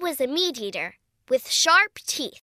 was a meat eater with sharp teeth.